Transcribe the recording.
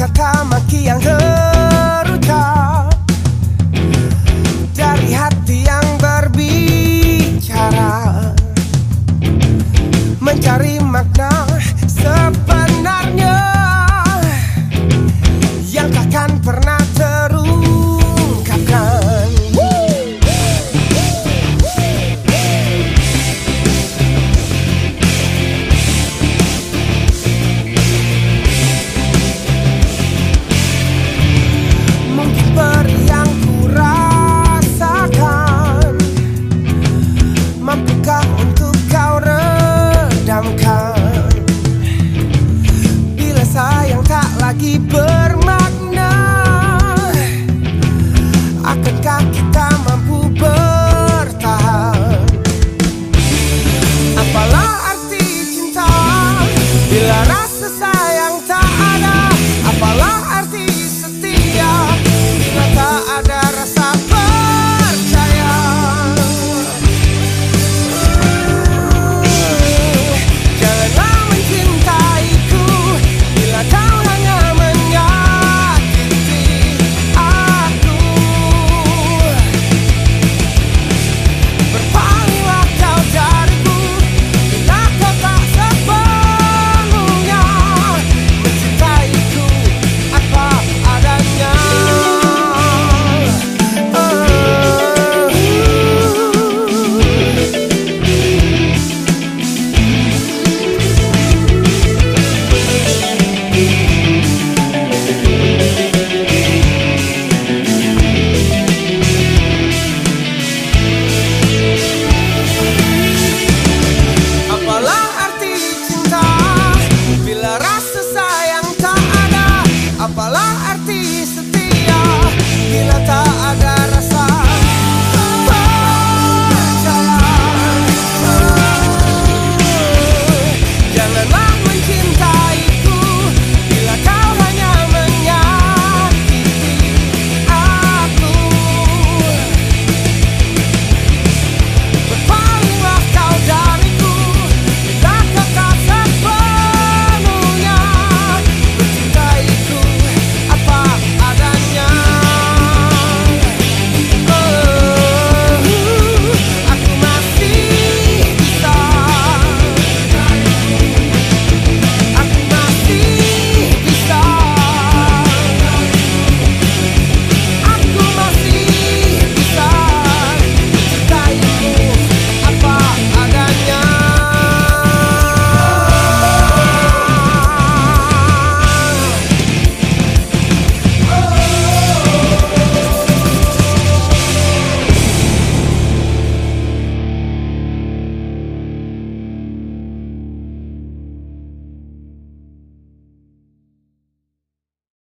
Kakak maki yang. keep up.